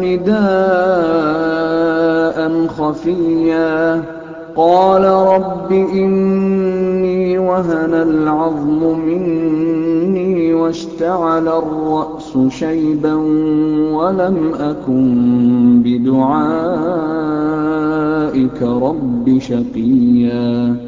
نِدَاءً خَفِيًّا. قَالَ رَبِّ إِنِّي وَهَنَ الْعَظْمُ مِنِّي وَاشْتَعَلَ الرَّأْسُ شَيْبًا وَلَمْ أَكُن بِدُعَائِكَ رَبِّ شَقِيًّا.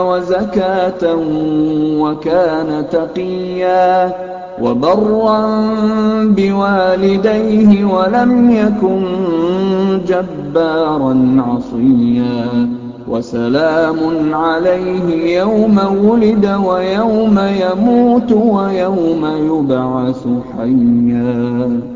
وَزَكَاةً وَكَانَ تَقِيًّا وَبَرًّا بِوَالِدَيْهِ وَلَمْ يَكُن جَبَّارًا عَصِيًّا وَسَلَامٌ عَلَيْهِ يَوْمَ وُلِدَ وَيَوْمَ يَمُوتُ وَيَوْمَ يُبْعَثُ حَيًّا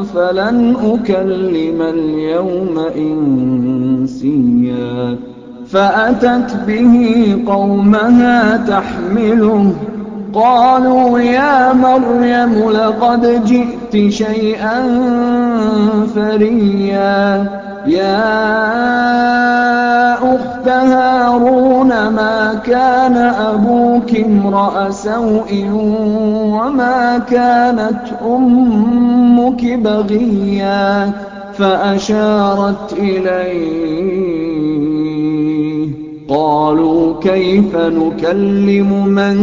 فَلَنْ أُكَلِّمَ الْيَوْمَ إِنسِيًّا فَأَتَتْ بِهِ قَوْمَهَا تَحْمِلُهُ ۖ قَالُوا يَا مَرْيَمُ لَقَدْ جِئْتِ شَيْئًا فَرِيًّا يَا أُخْتَ هَارُونَ مَا كَانَ أَبُوكِ امْرَأَ سَوْءٍ وَمَا كَانَتْ أُمُّكِ بَغِيًّا فَأَشَارَتْ إِلَيْهِ ۖ. قَالُوا كَيْفَ نُكَلِّمُ مَن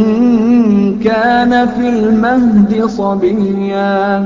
كَانَ فِي الْمَهْدِ صَبِيًّا؟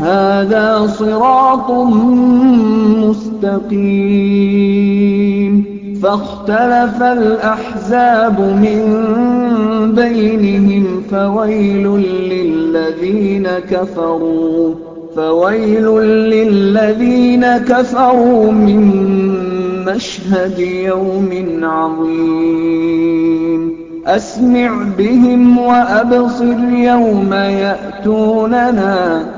هَٰذَا صِرَاطٌ مُّسْتَقِيمٌ. فَاخْتَلَفَ الْأَحْزَابُ مِن بَيْنِهِمْ ۖ فَوَيْلٌ لِّلَّذِينَ كَفَرُوا مِن مَّشْهَدِ يَوْمٍ عَظِيمٍ. أَسْمِعْ بِهِمْ وَأَبْصِرْ يَوْمَ يَأْتُونَنَا ۖ.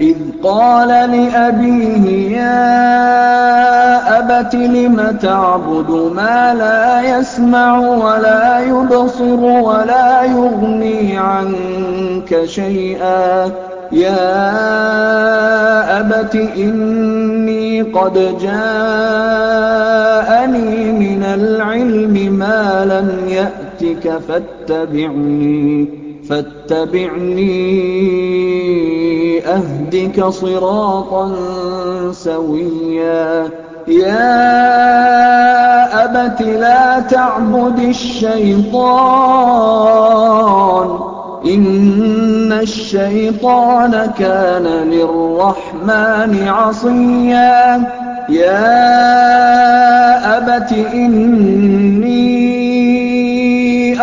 إِذْ قَالَ لِأَبِيهِ يَا أَبَتِ لِمَ تَعْبُدُ مَا لَا يَسْمَعُ وَلَا يُبْصِرُ وَلَا يُغْنِي عَنكَ شَيْئًا؟ يَا أَبَتِ إِنِّي قَدْ جَاءَنِي مِنَ الْعِلْمِ مَا لَمْ يَأْتِكَ فَاتَّبِعْنِي. أَهْدِكَ صِرَاطًا سَوِيًّا. يَا أَبَتِ لَا تَعْبُدِ الشَّيْطَانَ ۖ. إِنَّ الشَّيْطَانَ كَانَ لِلرَّحْمَٰنِ عَصِيًّا. يَا أَبَتِ إِنِّي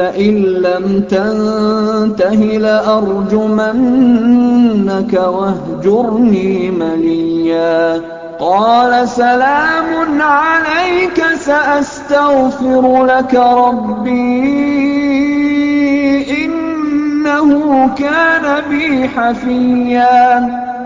لَئِن لَّمْ تَنتَهِ لَأَرْجُمَنَّكَ وَاهْجُرْنِي مَلِيًّا. قَالَ سَلَامٌ عَلَيْكَ ۖ سَأَسْتَغْفِرُ لَكَ رَبِّي. إِنَّهُ كَانَ بِي حَفِيًّا.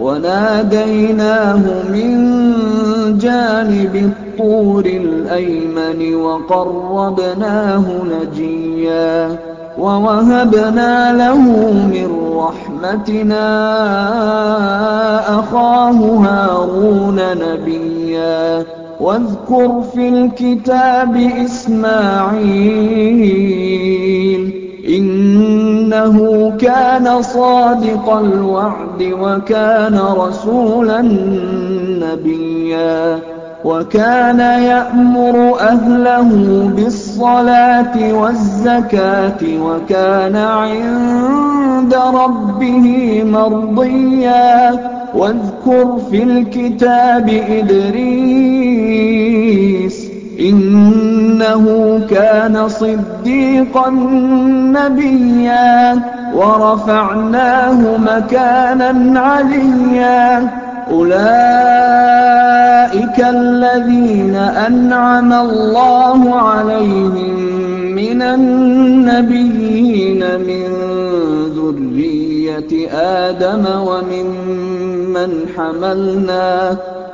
وَنَادَيْنَاهُ مِن جَانِبِ الطُّورِ الْأَيْمَنِ وَقَرَّبْنَاهُ نَجِيًّا وَوَهَبْنَا لَهُ مِن رَّحْمَتِنَا أَخَاهُ هَارُونَ نَبِيًّا وَاذْكُرْ فِي الْكِتَابِ إِسْمَاعِيلَ ۚ إِنَّهُ كَانَ صَادِقَ الْوَعْدِ وَكَانَ رَسُولًا نَّبِيًّا وَكَانَ يَأْمُرُ أَهْلَهُ بِالصَّلَاةِ وَالزَّكَاةِ وَكَانَ عِندَ رَبِّهِ مَرْضِيًّا. وَاذْكُرْ فِي الْكِتَابِ إِدْرِيسَ ۚ إِنَّهُ كَانَ صِدِّيقًا نَّبِيًّا وَرَفَعْنَاهُ مَكَانًا عَلِيًّا. أُولَٰئِكَ الَّذِينَ أَنْعَمَ اللَّهُ عَلَيْهِم مِّنَ النَّبِيِّينَ مِن ذُرِّيَّةِ آدَمَ وَمِمَّنْ حَمَلْنَا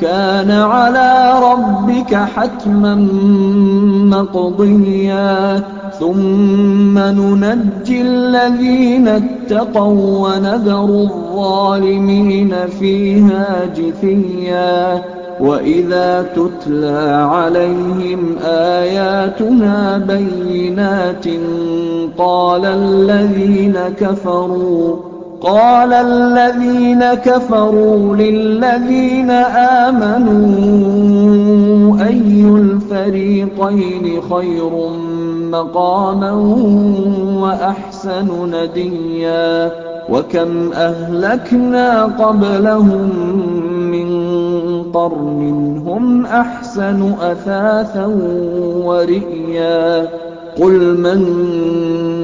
كَانَ عَلَىٰ رَبِّكَ حَتْمًا مَّقْضِيًّا. ثُمَّ نُنَجِّي الَّذِينَ اتَّقَوا وَّنَذَرُ الظَّالِمِينَ فِيهَا جِثِيًّا. وَإِذَا تُتْلَىٰ عَلَيْهِمْ آيَاتُنَا بَيِّنَاتٍ قَالَ الَّذِينَ كَفَرُوا لِلَّذِينَ آمَنُوا أَيُّ الْفَرِيقَيْنِ خَيْرٌ مَّقَامًا وَأَحْسَنُ نَدِيًّا وَكَمْ أَهْلَكْنَا قَبْلَهُم مِّن قَرْنٍ هُمْ أَحْسَنُ أَثَاثًا وَرِئْيًا قُلْ مَن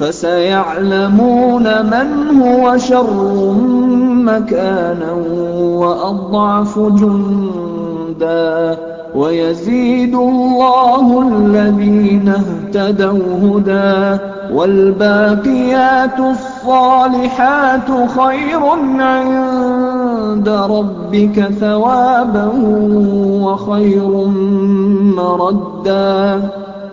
فَسَيَعْلَمُونَ مَنْ هُوَ شَرٌّ مَّكَانًا وَأَضْعَفُ جُندًا ۗ وَيَزِيدُ اللَّهُ الَّذِينَ اهْتَدَوْا هُدًى ۗ وَالْبَاقِيَاتُ الصَّالِحَاتُ خَيْرٌ عِندَ رَبِّكَ ثَوَابًا وَخَيْرٌ مَّرَدًّا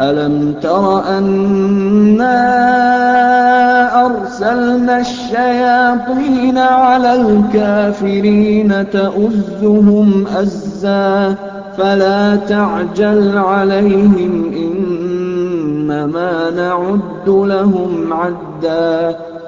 أَلَمْ تَرَ أَنَّا أَرْسَلْنَا الشَّيَاطِينَ عَلَى الْكَافِرِينَ تَؤُزُّهُمْ أَزًّا فَلَا تَعْجَلْ عَلَيْهِمْ ۖ إِنَّمَا نَعُدُّ لَهُمْ عَدًّا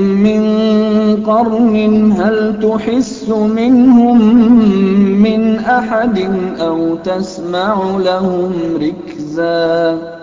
مِّن قَرْنٍ هَلْ تُحِسُّ مِنْهُم مِّنْ أَحَدٍ أَوْ تَسْمَعُ لَهُمْ رِكْزًا